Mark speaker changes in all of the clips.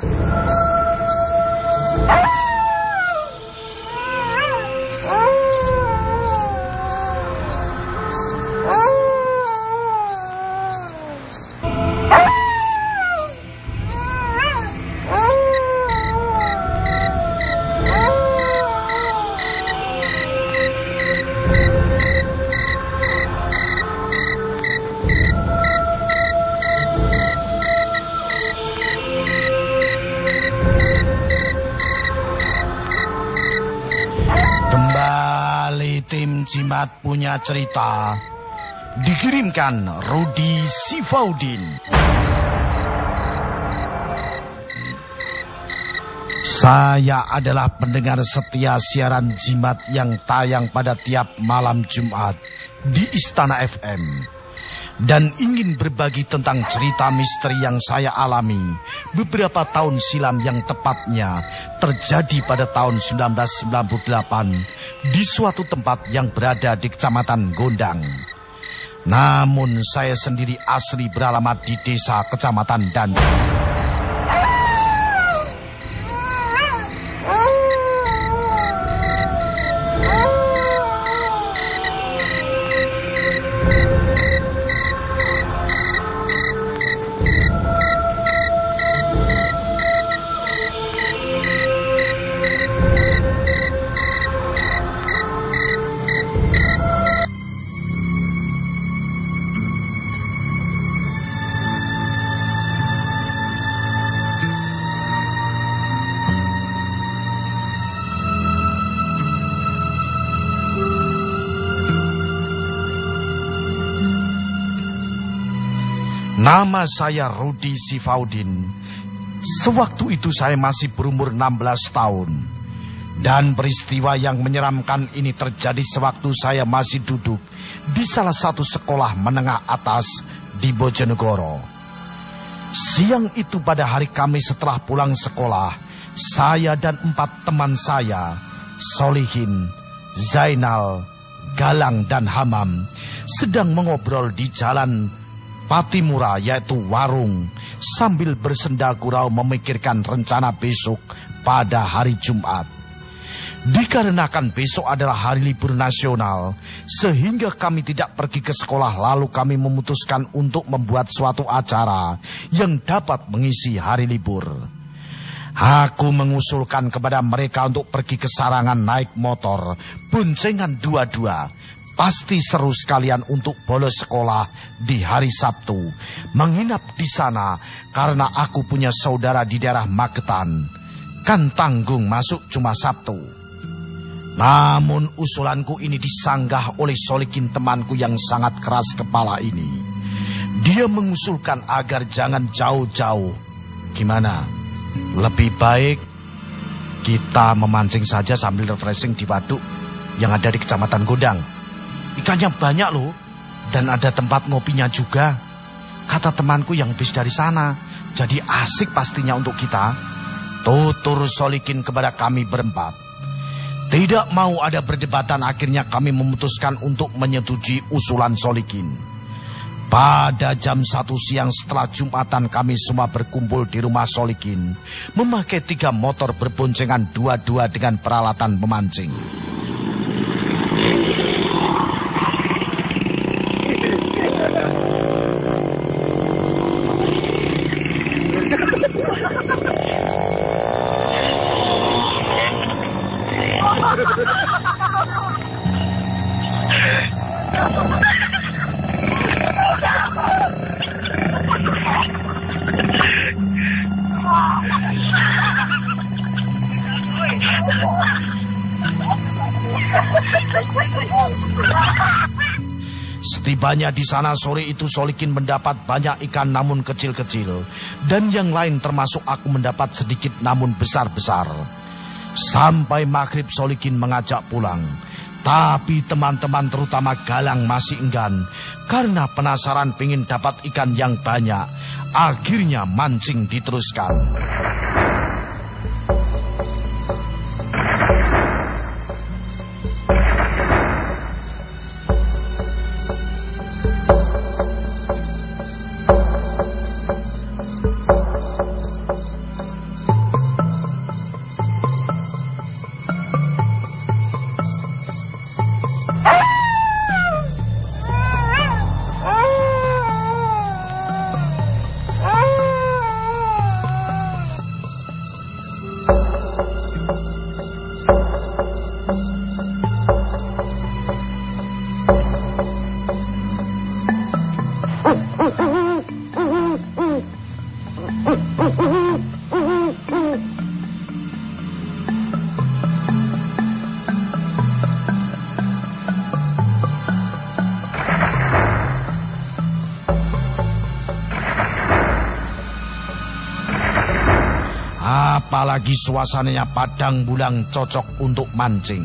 Speaker 1: と思います。Jimat punya cerita dikirimkan Rudi Sifaudin. Saya adalah pendengar setia siaran Jimat yang tayang pada tiap malam Jumat di Istana FM dan ingin berbagi tentang cerita misteri yang saya alami beberapa tahun silam yang tepatnya terjadi pada tahun 1998 di suatu tempat yang berada di Kecamatan Gondang. Namun saya sendiri asli beralamat di desa Kecamatan Danau. Nama saya Rudi Sifaudin. Sewaktu itu saya masih berumur 16 tahun. Dan peristiwa yang menyeramkan ini terjadi sewaktu saya masih duduk di salah satu sekolah menengah atas di Bojonegoro. Siang itu pada hari Kamis setelah pulang sekolah, saya dan empat teman saya, Solihin, Zainal, Galang, dan Hamam, sedang mengobrol di jalan Patimura yaitu warung sambil bersenda gurau memikirkan rencana besok pada hari Jumat. Dikarenakan besok adalah hari libur nasional, sehingga kami tidak pergi ke sekolah lalu kami memutuskan untuk membuat suatu acara yang dapat mengisi hari libur. Aku mengusulkan kepada mereka untuk pergi ke sarangan naik motor, boncengan dua-dua, Pasti seru sekalian untuk bolos sekolah di hari Sabtu. Menginap di sana karena aku punya saudara di daerah Magetan. Kan tanggung masuk cuma Sabtu. Namun usulanku ini disanggah oleh Solikin temanku yang sangat keras kepala ini. Dia mengusulkan agar jangan jauh-jauh. Gimana? Lebih baik kita memancing saja sambil refreshing di waduk yang ada di Kecamatan Godang. Ikannya banyak loh. Dan ada tempat ngopinya juga. Kata temanku yang bis dari sana. Jadi asik pastinya untuk kita. Tutur solikin kepada kami berempat. Tidak mau ada perdebatan akhirnya kami memutuskan untuk menyetujui usulan solikin. Pada jam satu siang setelah Jumatan kami semua berkumpul di rumah Solikin. Memakai tiga motor berboncengan dua-dua dengan peralatan memancing. Setibanya di sana sore itu Solikin mendapat banyak ikan namun kecil-kecil. Dan yang lain termasuk aku mendapat sedikit namun besar-besar. Sampai maghrib Solikin mengajak pulang. Tapi teman-teman terutama Galang masih enggan. Karena penasaran ingin dapat ikan yang banyak. Akhirnya mancing diteruskan. Apalagi suasananya padang bulang cocok untuk mancing.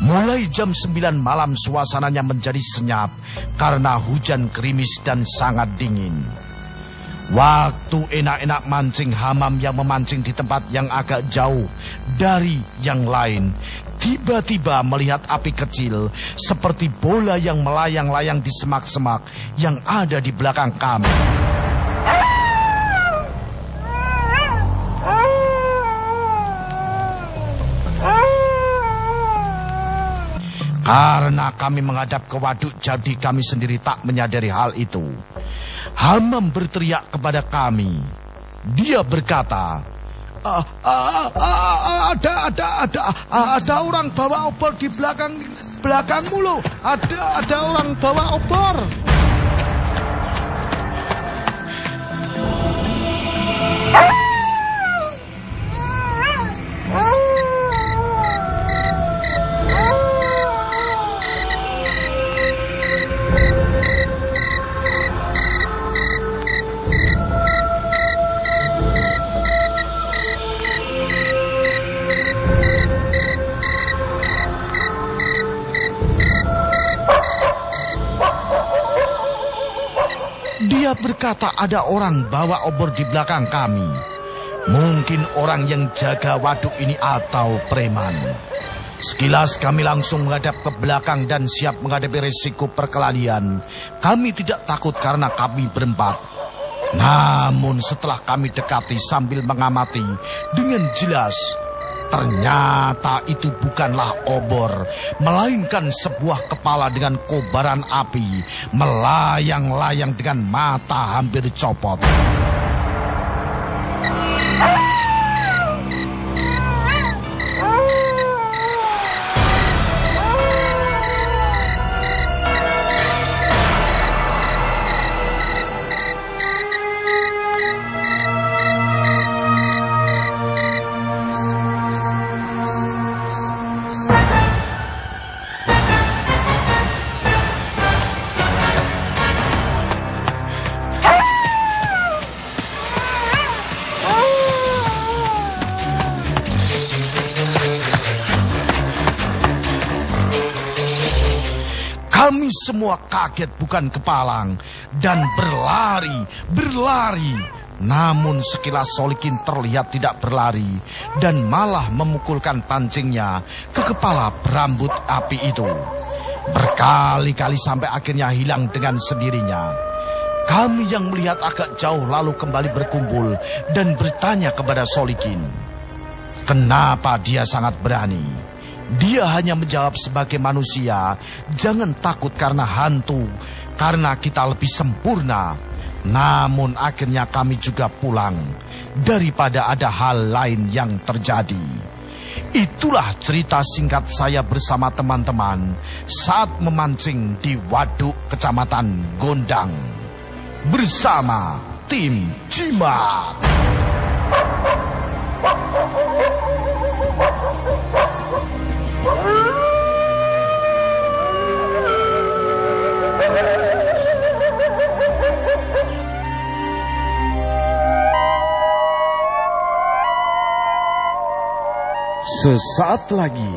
Speaker 1: Mulai jam 9 malam suasananya menjadi senyap karena hujan gerimis dan sangat dingin. Waktu enak-enak mancing hamam yang memancing di tempat yang agak jauh dari yang lain. Tiba-tiba melihat api kecil seperti bola yang melayang-layang di semak-semak yang ada di belakang kami. Karena kami menghadap ke waduk, jadi kami sendiri tak menyadari hal itu. Hamam berteriak kepada kami. Dia berkata, ah, ah, ah, ada ada ada ada orang bawa obor di belakang belakangmu loh. Ada ada orang bawa obor. Dia berkata ada orang bawa obor di belakang kami. Mungkin orang yang jaga waduk ini atau preman. Sekilas kami langsung menghadap ke belakang dan siap menghadapi risiko perkelahian. Kami tidak takut karena kami berempat. Namun setelah kami dekati sambil mengamati dengan jelas Ternyata itu bukanlah obor, melainkan sebuah kepala dengan kobaran api, melayang-layang dengan mata hampir copot. Semua kaget bukan kepalang dan berlari, berlari. Namun sekilas Solikin terlihat tidak berlari dan malah memukulkan pancingnya ke kepala berambut api itu. Berkali-kali sampai akhirnya hilang dengan sendirinya. Kami yang melihat agak jauh lalu kembali berkumpul dan bertanya kepada Solikin. Kenapa dia sangat berani? Dia hanya menjawab sebagai manusia, jangan takut karena hantu, karena kita lebih sempurna. Namun akhirnya kami juga pulang daripada ada hal lain yang terjadi. Itulah cerita singkat saya bersama teman-teman saat memancing di Waduk Kecamatan Gondang bersama tim Jimat. Sesaat lagi